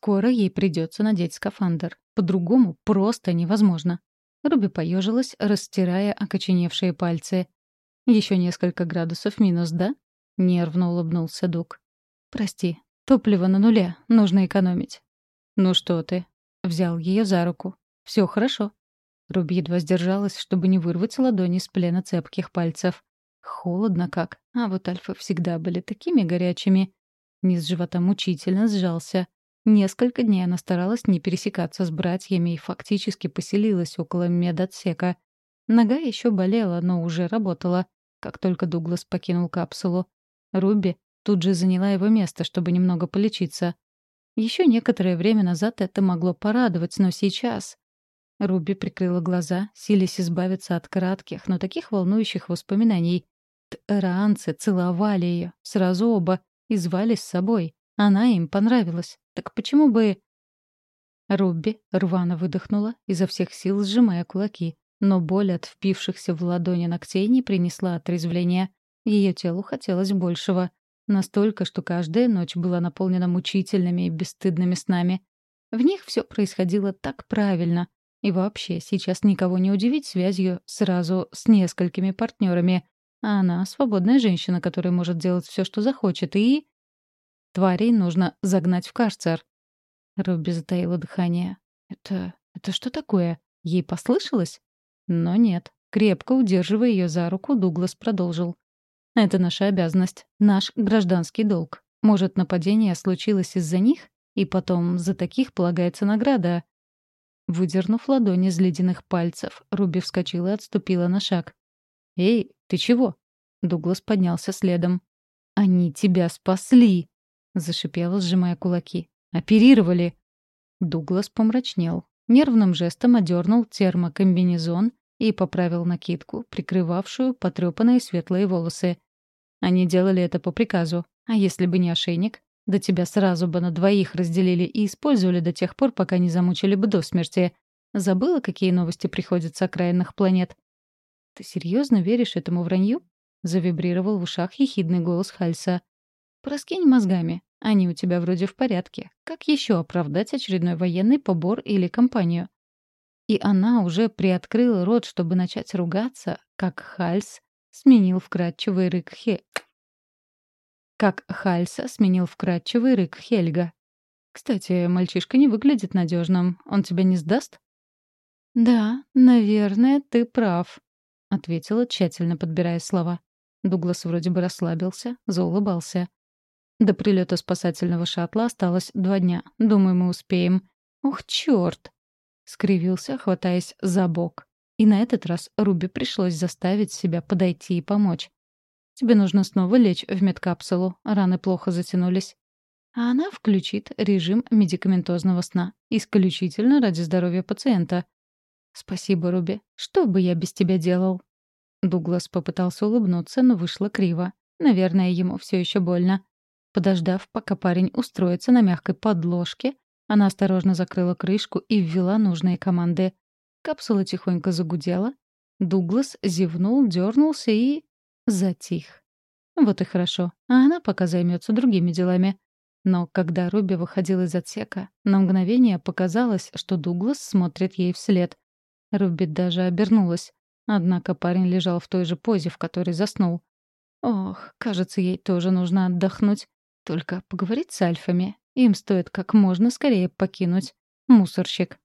Скоро ей придется надеть скафандр. По-другому просто невозможно. Руби поежилась, растирая окоченевшие пальцы. Еще несколько градусов минус, да? Нервно улыбнулся Дук. Прости, топливо на нуле, нужно экономить. Ну что ты? Взял ее за руку. Все хорошо. Руби едва сдержалась, чтобы не вырвать ладони с плена цепких пальцев. Холодно как, а вот альфы всегда были такими горячими. Низ живота мучительно сжался. Несколько дней она старалась не пересекаться с братьями и фактически поселилась около медотсека. Нога еще болела, но уже работала, как только Дуглас покинул капсулу. Руби тут же заняла его место, чтобы немного полечиться. Еще некоторое время назад это могло порадовать, но сейчас... Руби прикрыла глаза, силясь избавиться от кратких, но таких волнующих воспоминаний. Транцы целовали ее, сразу оба, и звали с собой. Она им понравилась. Так почему бы... Руби рвано выдохнула, изо всех сил сжимая кулаки. Но боль от впившихся в ладони ногтей не принесла отрезвления. Ее телу хотелось большего. Настолько, что каждая ночь была наполнена мучительными и бесстыдными снами. В них все происходило так правильно. И вообще, сейчас никого не удивить связью сразу с несколькими партнерами. А она — свободная женщина, которая может делать все, что захочет, и... Тварей нужно загнать в карцер. Руби затаила дыхание. Это... это что такое? Ей послышалось? Но нет. Крепко удерживая ее за руку, Дуглас продолжил. Это наша обязанность, наш гражданский долг. Может, нападение случилось из-за них, и потом за таких полагается награда. Выдернув ладони из ледяных пальцев, Руби вскочила и отступила на шаг. «Эй, ты чего?» Дуглас поднялся следом. «Они тебя спасли!» — зашипела, сжимая кулаки. «Оперировали!» Дуглас помрачнел. Нервным жестом одернул термокомбинезон и поправил накидку, прикрывавшую потрепанные светлые волосы. Они делали это по приказу. А если бы не ошейник, да тебя сразу бы на двоих разделили и использовали до тех пор, пока не замучили бы до смерти. Забыла, какие новости приходят с окраинных планет? «Ты серьезно веришь этому вранью?» — завибрировал в ушах ехидный голос Хальса. «Проскинь мозгами. Они у тебя вроде в порядке. Как еще оправдать очередной военный побор или кампанию?» И она уже приоткрыла рот, чтобы начать ругаться, как Хальс сменил вкрадчивый рык Хе... Как Хальса сменил вкрадчивый рык Хельга. «Кстати, мальчишка не выглядит надежным. Он тебя не сдаст?» «Да, наверное, ты прав», — ответила, тщательно подбирая слова. Дуглас вроде бы расслабился, заулыбался. До прилета спасательного шаттла осталось два дня. Думаю, мы успеем. Ух, черт! скривился, хватаясь за бок. И на этот раз Руби пришлось заставить себя подойти и помочь. «Тебе нужно снова лечь в медкапсулу, раны плохо затянулись». А она включит режим медикаментозного сна, исключительно ради здоровья пациента. «Спасибо, Руби. Что бы я без тебя делал?» Дуглас попытался улыбнуться, но вышло криво. Наверное, ему все еще больно. Подождав, пока парень устроится на мягкой подложке, она осторожно закрыла крышку и ввела нужные команды. Капсула тихонько загудела. Дуглас зевнул, дернулся и... затих. Вот и хорошо. А она пока займется другими делами. Но когда Руби выходил из отсека, на мгновение показалось, что Дуглас смотрит ей вслед. Руби даже обернулась. Однако парень лежал в той же позе, в которой заснул. Ох, кажется, ей тоже нужно отдохнуть. Только поговорить с альфами им стоит как можно скорее покинуть мусорщик.